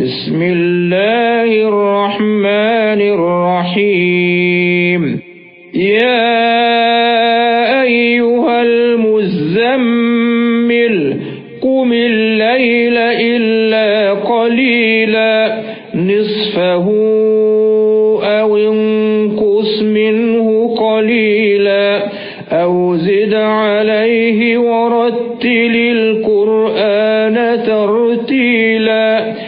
بسم الله الرحمن الرحيم. يا أيها المزمل قم الليل إلا قليلا. نصفه أو انقص منه قليلا. أو زد عليه ورتل القرآن ترتيلا.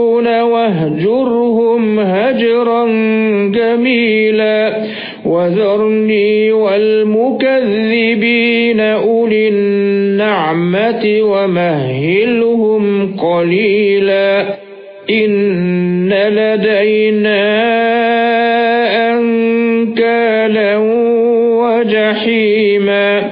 واهجرهم هجرا جميلا وذرني والمكذبين أولي النعمة ومهلهم قليلا إن لدينا أنكالا وجحيما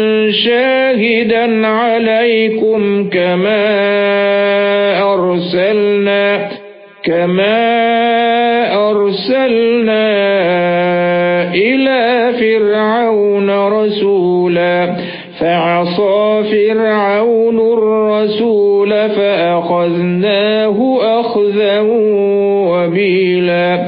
شاهدا عليكم كما أرسلنا كما أرسلنا إلى فرعون رسولا. فعصى فرعون الرسول فأخذناه أخذا وبيلا.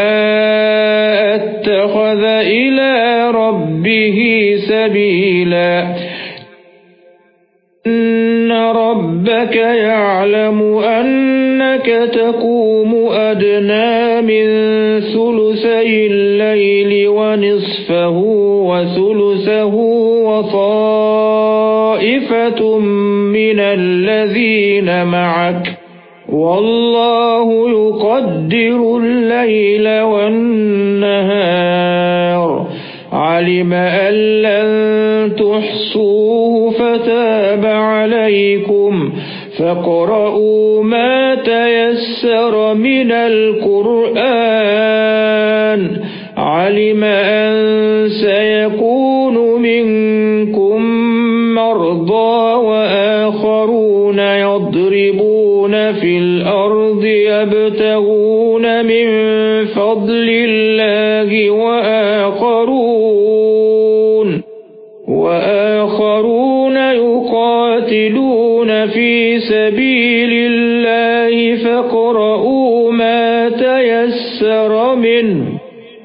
اتخذ إلى ربه سبيلا. إن ربك يعلم أنك تقوم أدنى من ثلثي الليل ونصفه وثلثه وطائفة من الذين معك. والله يقدر الليل والنهار. علم أن لن تحصوه فتاب عليكم. فاقرؤوا ما تيسر من القرآن. علم أن سيكون منكم في الأرض يبتغون من فضل الله وآخرون وآخرون يقاتلون في سبيل الله فاقرؤوا ما تيسر منه.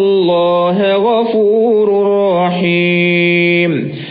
الله غفور رحيم.